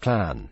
plan.